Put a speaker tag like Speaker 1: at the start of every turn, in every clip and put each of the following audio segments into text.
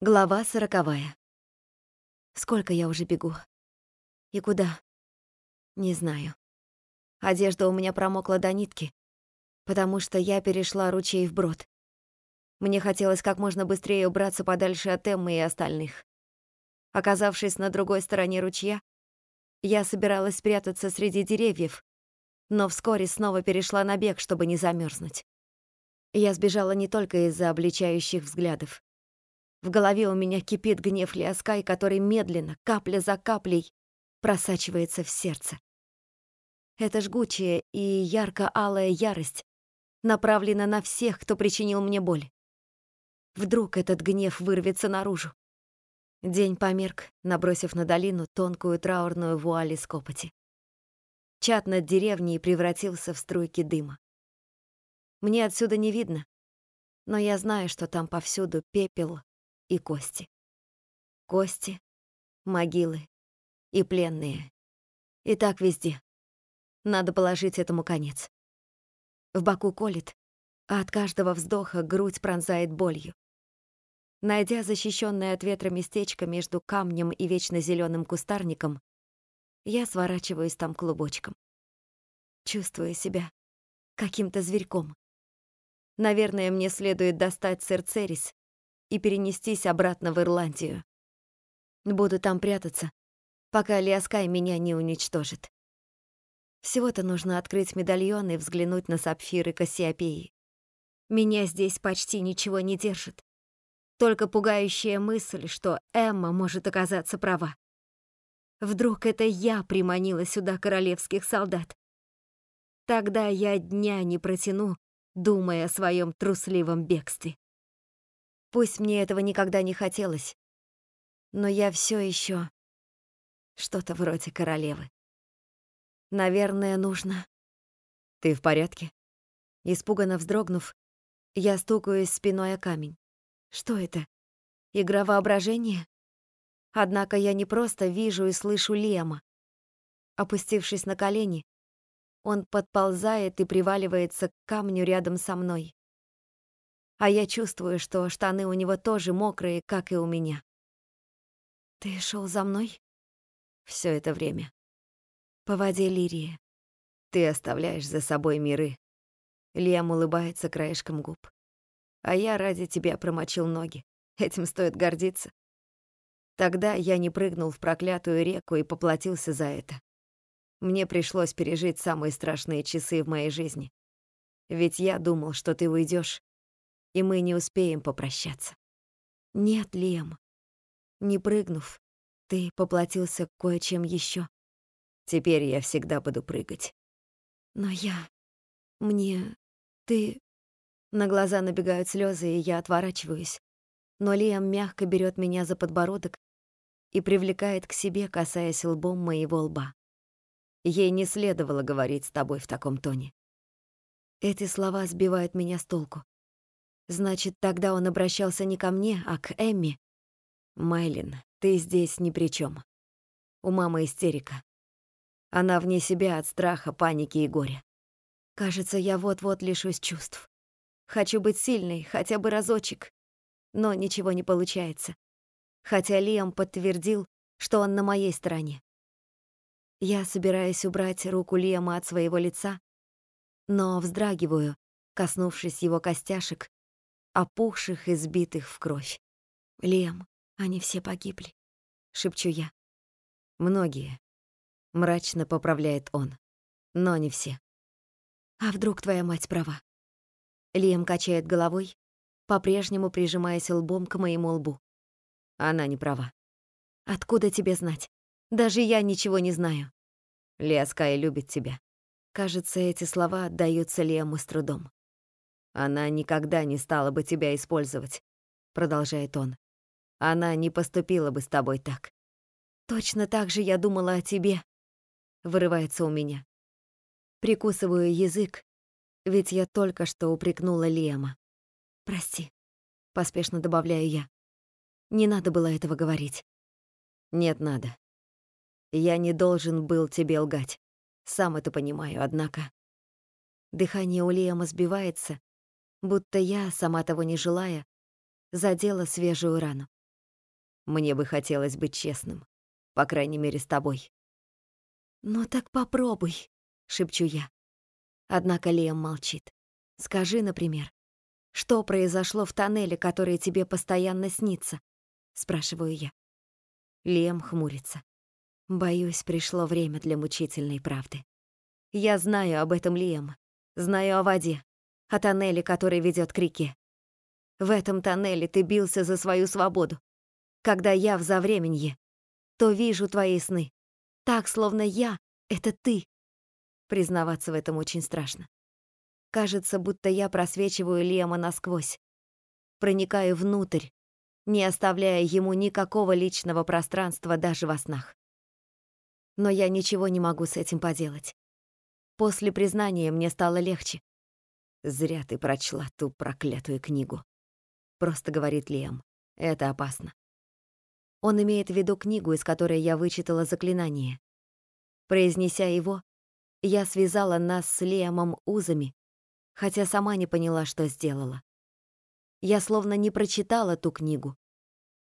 Speaker 1: Глава сороковая. Сколько я уже бегу? И куда? Не знаю. Одежда у меня промокла до нитки, потому что я перешла ручей вброд. Мне хотелось как можно быстрее убраться подальше от Эммы и остальных. Оказавшись на другой стороне ручья, я собиралась спрятаться среди деревьев, но вскоре снова перешла на бег, чтобы не замерзнуть. Я сбежала не только из-за обличающих взглядов. В голове у меня кипит гнев Лиаскай, который медленно, капля за каплей, просачивается в сердце. Эта жгучая и ярко-алая ярость направлена на всех, кто причинил мне боль. Вдруг этот гнев вырвется наружу. День померк, набросив на долину тонкую траурную вуаль из копоти. Чат над деревней превратился в струйки дыма. Мне отсюда не видно, но я знаю, что там повсюду пепел, и кости. Кости, могилы и пленные. И так везде. Надо положить этому конец. В боку колет, а от каждого вздоха грудь пронзает болью. Найдя защищенное от ветра местечко между камнем и вечно зеленым кустарником, я сворачиваюсь там клубочком. Чувствую себя каким-то зверьком. Наверное, мне следует достать серцерис и перенестись обратно в Ирландию. Буду там прятаться, пока Лиаскай меня не уничтожит. Всего-то нужно открыть медальон и взглянуть на сапфиры Кассиопеи. Меня здесь почти ничего не держит. Только пугающая мысль, что Эмма может оказаться права. Вдруг это я приманила сюда королевских солдат. Тогда я дня не протяну, думая о своем трусливом бегстве. Пусть мне этого никогда не хотелось, но я все еще что-то вроде королевы. Наверное, нужно. Ты в порядке? Испуганно вздрогнув, я стукаюсь спиной о камень. Что это? Игра воображения? Однако я не просто вижу и слышу Лема. Опустившись на колени, он подползает и приваливается к камню рядом со мной а я чувствую, что штаны у него тоже мокрые, как и у меня. Ты шел за мной? Все это время. По воде Лирии. Ты оставляешь за собой миры. Лиам улыбается краешком губ. А я ради тебя промочил ноги. Этим стоит гордиться. Тогда я не прыгнул в проклятую реку и поплатился за это. Мне пришлось пережить самые страшные часы в моей жизни. Ведь я думал, что ты уйдешь, и мы не успеем попрощаться. Нет, Лем. Не прыгнув, ты поплатился кое-чем еще. Теперь я всегда буду прыгать. Но я... Мне... Ты... На глаза набегают слезы, и я отворачиваюсь. Но Лиам мягко берет меня за подбородок и привлекает к себе, касаясь лбом моего лба. Ей не следовало говорить с тобой в таком тоне. Эти слова сбивают меня с толку. Значит, тогда он обращался не ко мне, а к Эмми. Майлин, ты здесь ни при чем. У мамы истерика. Она вне себя от страха, паники и горя. Кажется, я вот-вот лишусь чувств. Хочу быть сильной, хотя бы разочек. Но ничего не получается. Хотя Лиам подтвердил, что он на моей стороне. Я собираюсь убрать руку Лиама от своего лица, но вздрагиваю, коснувшись его костяшек опухших и сбитых в кровь. «Лем, они все погибли», — шепчу я. «Многие», — мрачно поправляет он, — «но не все». «А вдруг твоя мать права?» Лем качает головой, по-прежнему прижимаясь лбом к моему лбу. Она не права. «Откуда тебе знать? Даже я ничего не знаю». Леоская любит тебя. Кажется, эти слова отдаются Лему с трудом. Она никогда не стала бы тебя использовать, продолжает он. Она не поступила бы с тобой так. Точно так же я думала о тебе, вырывается у меня. Прикусываю язык, ведь я только что упрекнула Лиама. Прости, поспешно добавляю я. Не надо было этого говорить. Нет, надо. Я не должен был тебе лгать. Сам это понимаю, однако. Дыхание у Лиама сбивается, будто я, сама того не желая, задела свежую рану. Мне бы хотелось быть честным, по крайней мере, с тобой. «Ну так попробуй», — шепчу я. Однако Лиам молчит. «Скажи, например, что произошло в тоннеле, который тебе постоянно снится?» — спрашиваю я. Лиам хмурится. Боюсь, пришло время для мучительной правды. Я знаю об этом Лиам, знаю о воде, о тоннеле, который ведет к реке. В этом тоннеле ты бился за свою свободу. Когда я в завременье, то вижу твои сны. Так, словно я — это ты. Признаваться в этом очень страшно. Кажется, будто я просвечиваю Лема насквозь. Проникаю внутрь, не оставляя ему никакого личного пространства даже во снах. Но я ничего не могу с этим поделать. После признания мне стало легче. «Зря ты прочла ту проклятую книгу», — просто говорит Лиам. «Это опасно». Он имеет в виду книгу, из которой я вычитала заклинание. Произнеся его, я связала нас с Лиамом узами, хотя сама не поняла, что сделала. Я словно не прочитала ту книгу,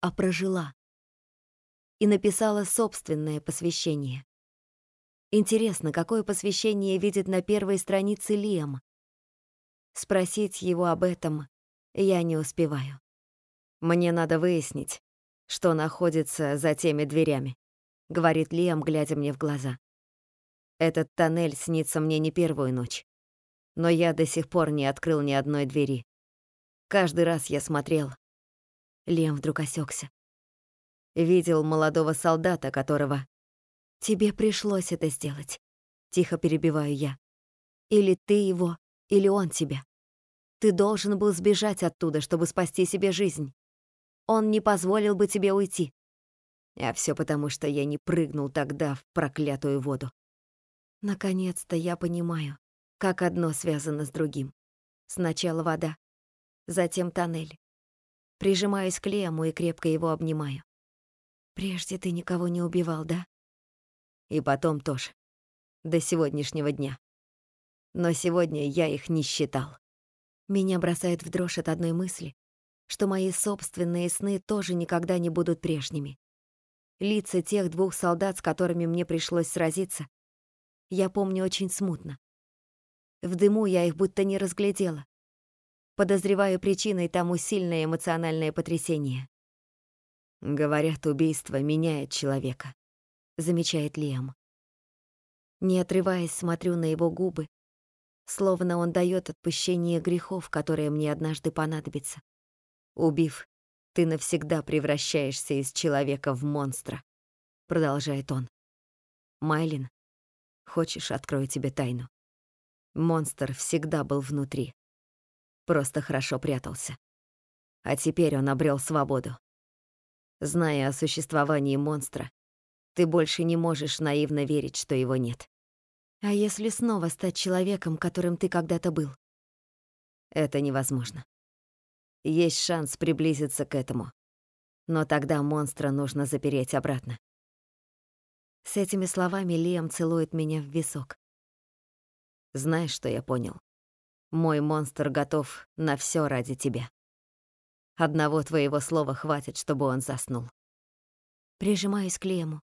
Speaker 1: а прожила. И написала собственное посвящение. Интересно, какое посвящение видит на первой странице Лиам? Спросить его об этом я не успеваю. Мне надо выяснить, что находится за теми дверями, говорит Лиам, глядя мне в глаза. Этот тоннель снится мне не первую ночь, но я до сих пор не открыл ни одной двери. Каждый раз я смотрел. Лиам вдруг осекся. Видел молодого солдата, которого Тебе пришлось это сделать. Тихо перебиваю я. Или ты его, или он тебя. Ты должен был сбежать оттуда, чтобы спасти себе жизнь. Он не позволил бы тебе уйти. А все потому, что я не прыгнул тогда в проклятую воду. Наконец-то я понимаю, как одно связано с другим. Сначала вода, затем тоннель. Прижимаюсь к Лему и крепко его обнимаю. Прежде ты никого не убивал, да? И потом тоже. До сегодняшнего дня. Но сегодня я их не считал. Меня бросает в дрожь от одной мысли, что мои собственные сны тоже никогда не будут прежними. Лица тех двух солдат, с которыми мне пришлось сразиться, я помню очень смутно. В дыму я их будто не разглядела. Подозреваю причиной тому сильное эмоциональное потрясение. Говорят, убийство меняет человека замечает Лиам. Не отрываясь, смотрю на его губы, словно он дает отпущение грехов, которые мне однажды понадобятся. Убив, ты навсегда превращаешься из человека в монстра, продолжает он. Майлин, хочешь, открою тебе тайну? Монстр всегда был внутри. Просто хорошо прятался. А теперь он обрел свободу. Зная о существовании монстра, ты больше не можешь наивно верить, что его нет. А если снова стать человеком, которым ты когда-то был? Это невозможно. Есть шанс приблизиться к этому. Но тогда монстра нужно запереть обратно. С этими словами Лиам целует меня в висок. Знаешь, что я понял? Мой монстр готов на все ради тебя. Одного твоего слова хватит, чтобы он заснул. Прижимаюсь к Лему,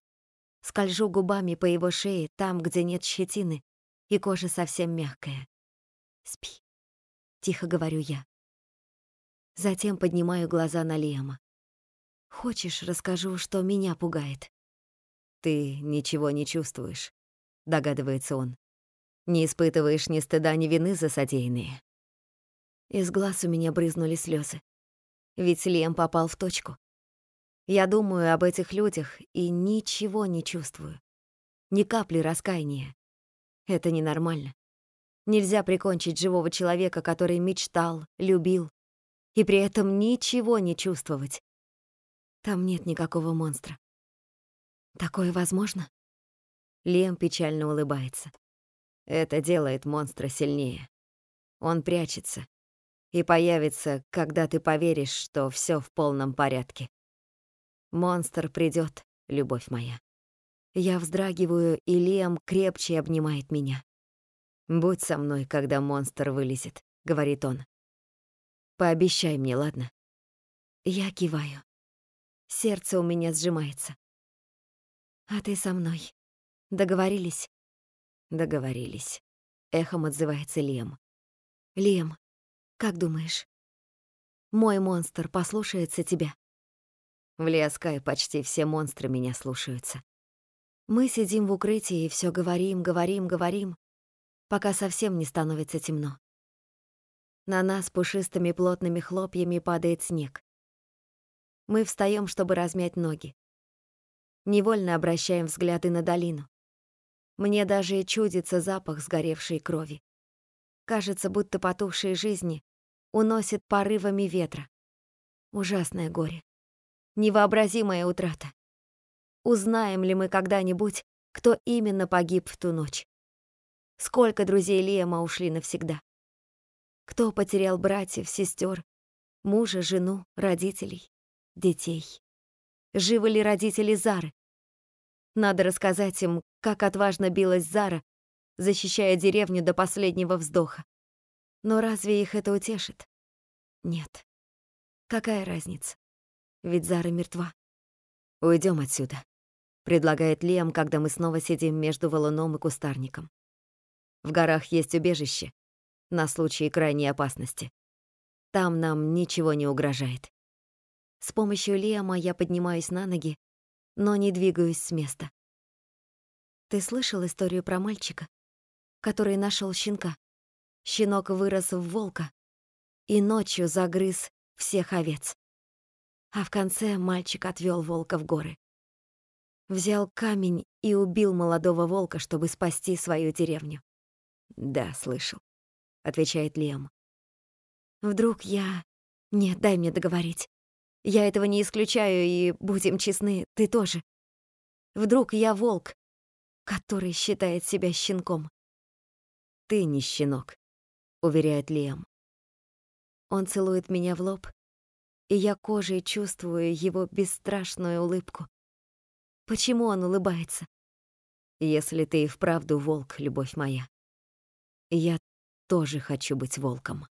Speaker 1: Скольжу губами по его шее, там, где нет щетины, и кожа совсем мягкая. «Спи», — тихо говорю я. Затем поднимаю глаза на Лема. «Хочешь, расскажу, что меня пугает?» «Ты ничего не чувствуешь», — догадывается он. «Не испытываешь ни стыда, ни вины за содеянные». Из глаз у меня брызнули слезы. Ведь Лем попал в точку. Я думаю об этих людях и ничего не чувствую. Ни капли раскаяния. Это ненормально. Нельзя прикончить живого человека, который мечтал, любил, и при этом ничего не чувствовать. Там нет никакого монстра. Такое возможно? Лем печально улыбается. Это делает монстра сильнее. Он прячется и появится, когда ты поверишь, что все в полном порядке. Монстр придет, любовь моя. Я вздрагиваю, и Лиам крепче обнимает меня. «Будь со мной, когда монстр вылезет», — говорит он. «Пообещай мне, ладно?» Я киваю. Сердце у меня сжимается. А ты со мной. Договорились? Договорились. Эхом отзывается Лем. Лем, как думаешь, мой монстр послушается тебя? В Лиаскай почти все монстры меня слушаются. Мы сидим в укрытии и все говорим, говорим, говорим, пока совсем не становится темно. На нас пушистыми плотными хлопьями падает снег. Мы встаем, чтобы размять ноги. Невольно обращаем взгляды на долину. Мне даже чудится запах сгоревшей крови. Кажется, будто потухшие жизни уносит порывами ветра. Ужасное горе. Невообразимая утрата. Узнаем ли мы когда-нибудь, кто именно погиб в ту ночь? Сколько друзей Лиэма ушли навсегда? Кто потерял братьев, сестер, мужа, жену, родителей, детей? Живы ли родители Зары? Надо рассказать им, как отважно билась Зара, защищая деревню до последнего вздоха. Но разве их это утешит? Нет. Какая разница? Ведь Зара мертва. Уйдем отсюда, предлагает Лиам, когда мы снова сидим между валуном и кустарником. В горах есть убежище на случай крайней опасности. Там нам ничего не угрожает. С помощью Лиама я поднимаюсь на ноги, но не двигаюсь с места. Ты слышал историю про мальчика, который нашел щенка? Щенок вырос в волка и ночью загрыз всех овец. А в конце мальчик отвел волка в горы. Взял камень и убил молодого волка, чтобы спасти свою деревню. «Да, слышал», — отвечает Лем. «Вдруг я... Нет, дай мне договорить. Я этого не исключаю, и, будем честны, ты тоже. Вдруг я волк, который считает себя щенком. Ты не щенок, уверяет Лиам. Он целует меня в лоб, и я кожей чувствую его бесстрашную улыбку. Почему он улыбается? Если ты и вправду волк, любовь моя. Я тоже хочу быть волком.